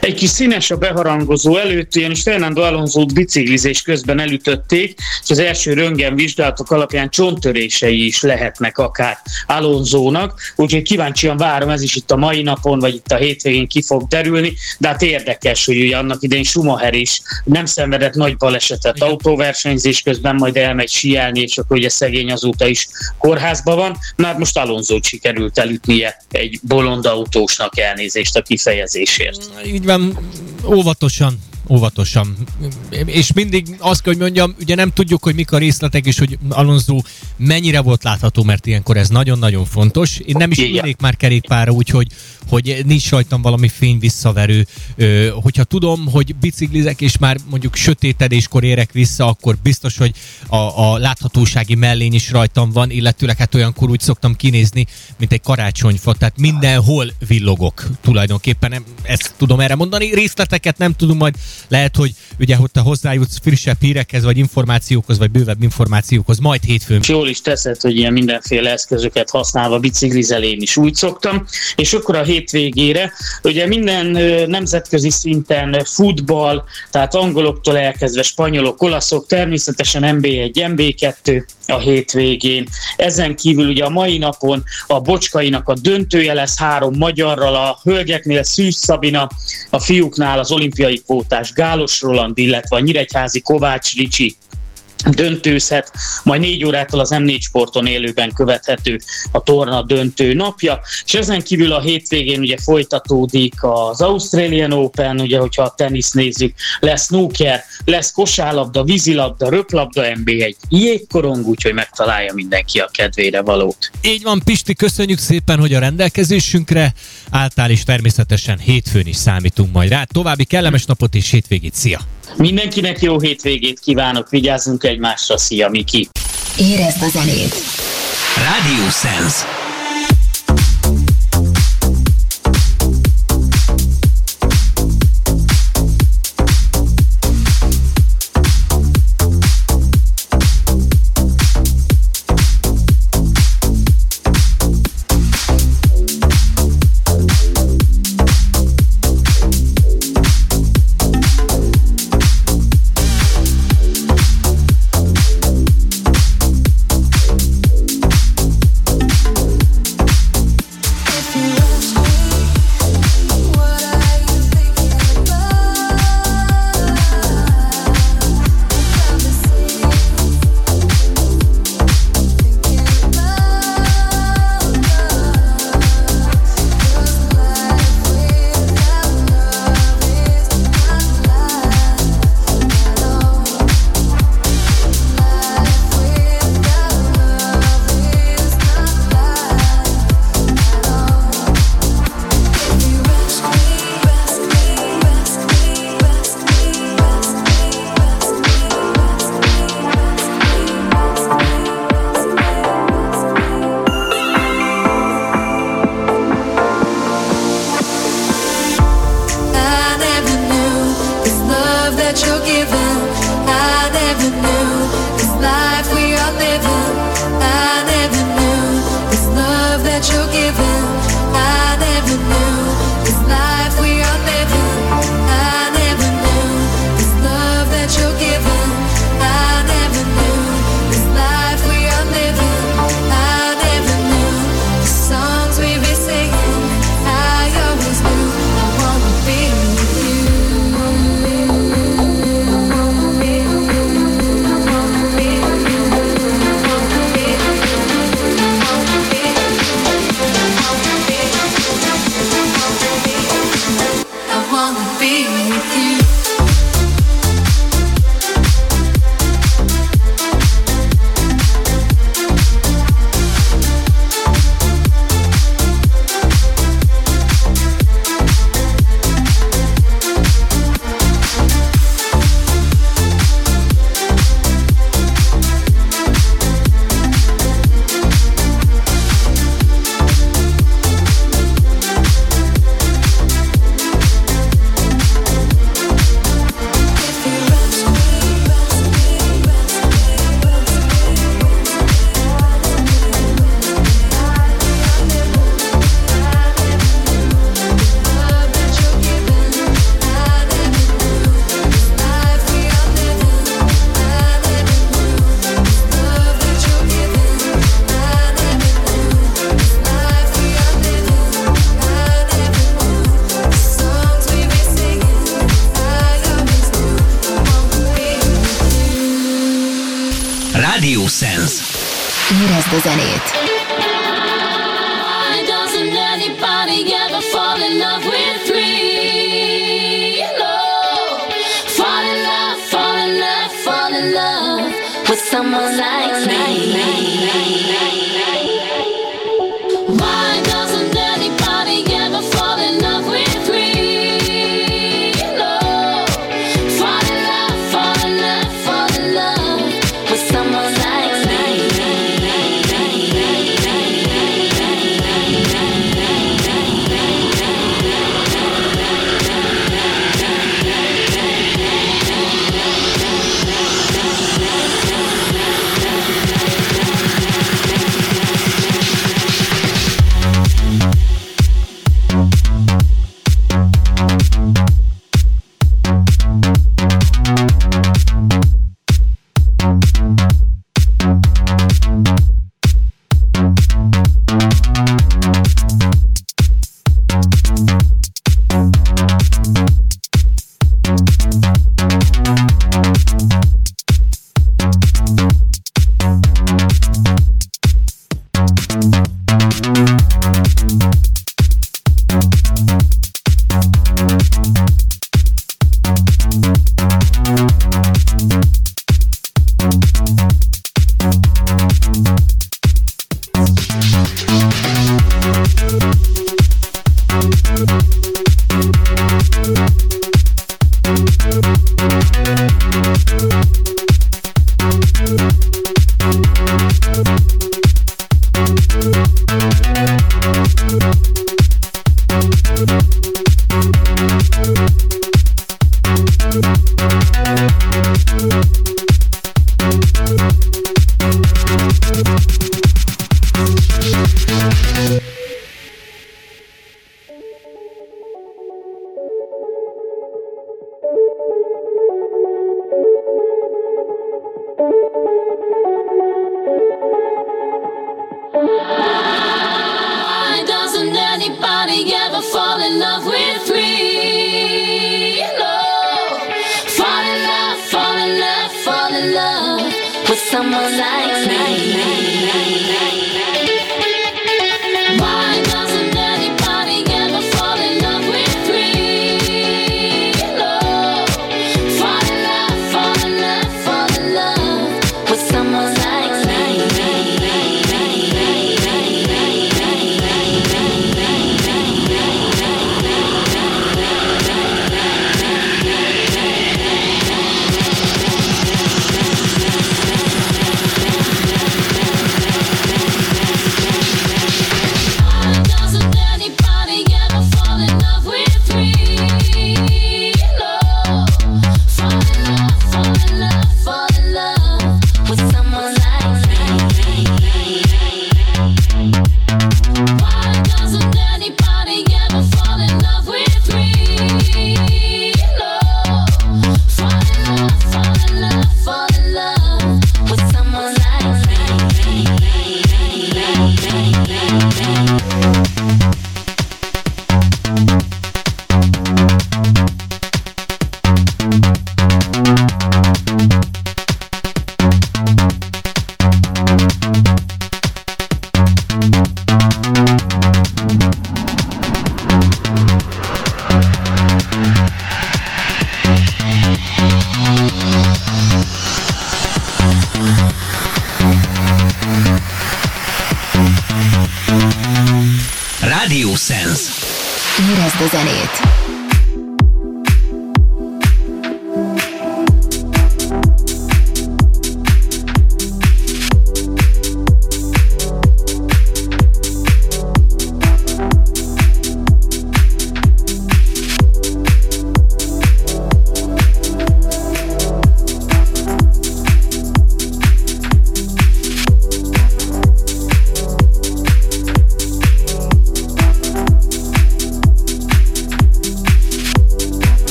Egy kis színes a beharangozó előtt, ugyanis Fernando Alonso biciklizés közben elütötték, és az első röntgen vizsgálatok alapján csonttörései is lehetnek akár Alonzónak, úgyhogy kíváncsian várom, ez is itt a mai napon, vagy itt a hétvégén ki fog derülni, de hát érdekes, hogy ugye annak idején Schumacher is nem szenvedett nagy balesetet autóversenyzés közben, majd elmegy síelni, és akkor ugye szegény azóta is kórházban van. Na hát most Alonzót sikerült elütnie egy bolond autósnak elnézést a kifejezésért. Így van, óvatosan, óvatosan. És mindig azt kell, hogy mondjam, ugye nem tudjuk, hogy mik a részletek, és hogy Alonso mennyire volt látható, mert ilyenkor ez nagyon-nagyon fontos. Én nem is ülnék már kerékpára, úgyhogy hogy nincs rajtam valami fény visszaverő. Ö, hogyha tudom, hogy biciklizek, és már mondjuk sötétedéskor érek vissza, akkor biztos, hogy a, a láthatósági mellény is rajtam van, illetőleg hát olyankor úgy szoktam kinézni, mint egy karácsonyfa, tehát mindenhol villogok tulajdonképpen, ezt tudom erre mondani. Részleteket nem tudom, majd lehet, hogy ugye, te hozzájutsz frissebb hírekhez, vagy információkhoz, vagy bővebb információkhoz, majd hétfőn. És jól is teszed, hogy ilyen mindenféle eszközöket használva biciklizel én is úgy szoktam. És akkor a hétvégére, ugye minden nemzetközi szinten futball, tehát angoloktól elkezdve spanyolok, olaszok, természetesen NB1, NB2 a hétvégén. Ezen kívül ugye a mai napon a bocskainak a döntője lesz három magyarral, a hölgyeknél Szűz Szabina, a fiúknál az olimpiai kvótás Gálos Roland, illetve a nyíregyházi Kovács Ricsi döntőzhet, majd négy órától az M4 sporton élőben követhető a torna döntő napja, és ezen kívül a hétvégén ugye folytatódik az Australian Open, ugye hogyha a tenisz nézzük, lesz snooker, lesz kosárlabda, vízilabda, röplabda, NB1, jégkorong, úgyhogy megtalálja mindenki a kedvére valót. Így van, Pisti, köszönjük szépen, hogy a rendelkezésünkre álltál, és természetesen hétfőn is számítunk majd rá. További kellemes napot és hétvégét, szia! Mindenkinek jó hétvégét kívánok, vigyázzunk egymásra, szia Miki! Érezd a zenét! Radio Sense.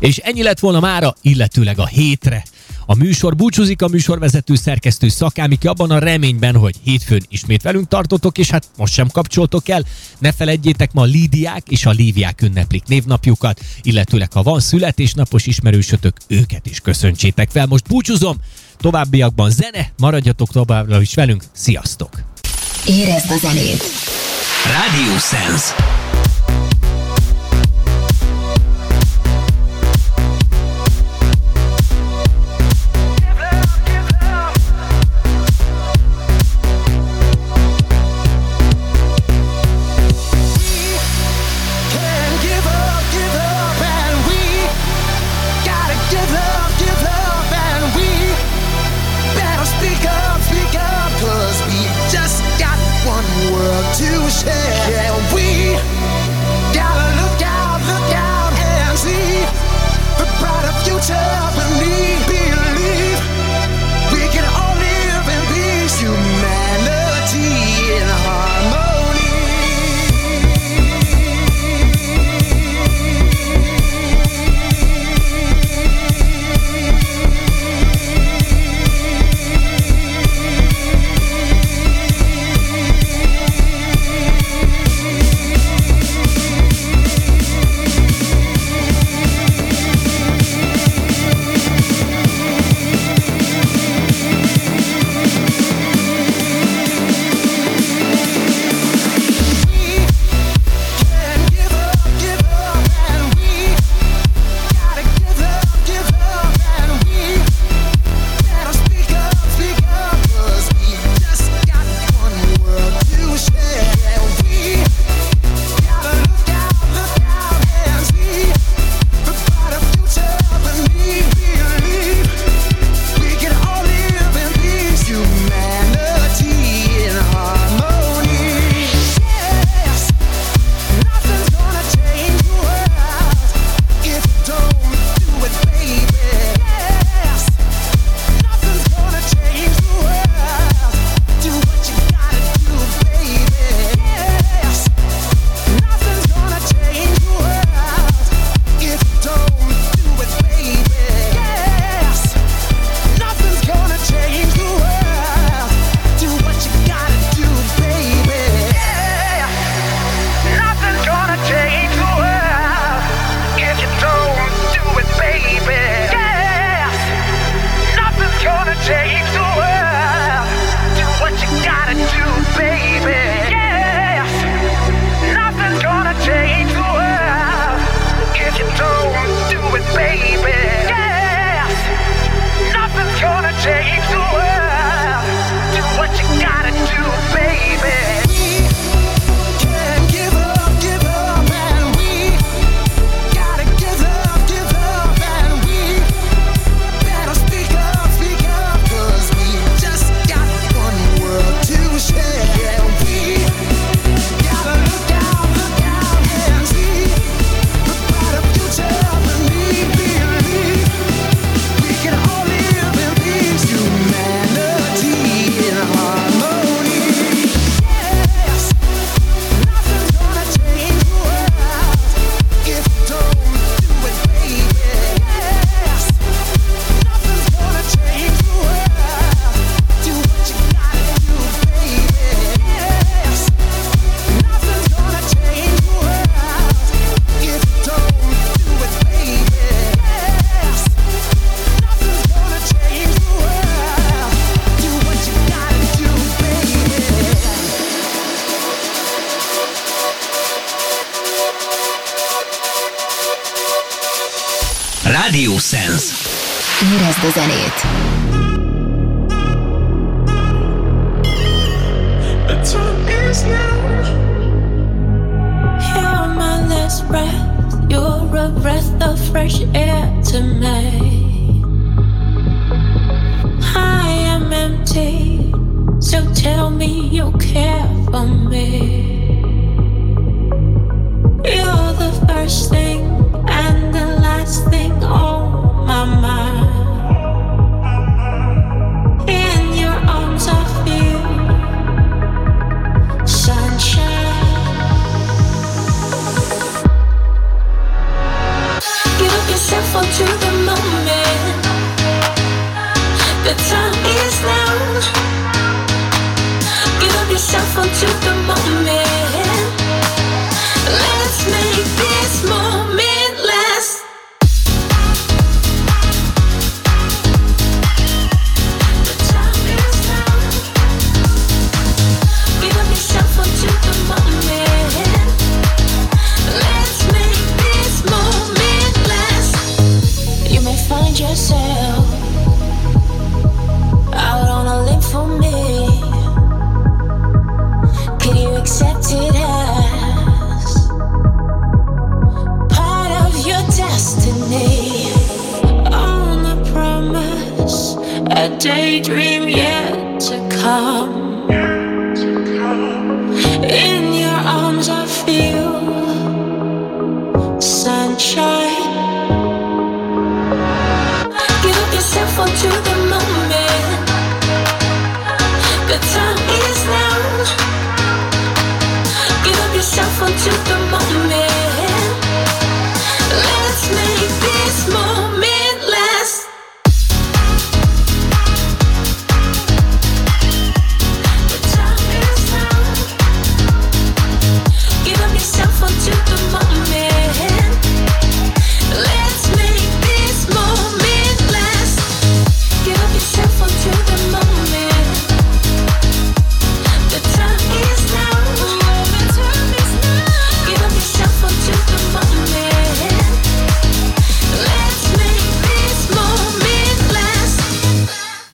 És ennyi lett volna mára, illetőleg a hétre. A műsor búcsúzik a műsorvezető szerkesztő szakámiki abban a reményben, hogy hétfőn ismét velünk tartotok, és hát most sem kapcsoltok el. Ne feledjétek, ma a Lídiák és a Líviák ünneplik névnapjukat, illetőleg ha van születésnapos ismerősötök, őket is köszöntsétek fel. Most búcsúzom, továbbiakban zene, maradjatok továbbra is velünk, sziasztok! Érezd a zenét! Radio Sense.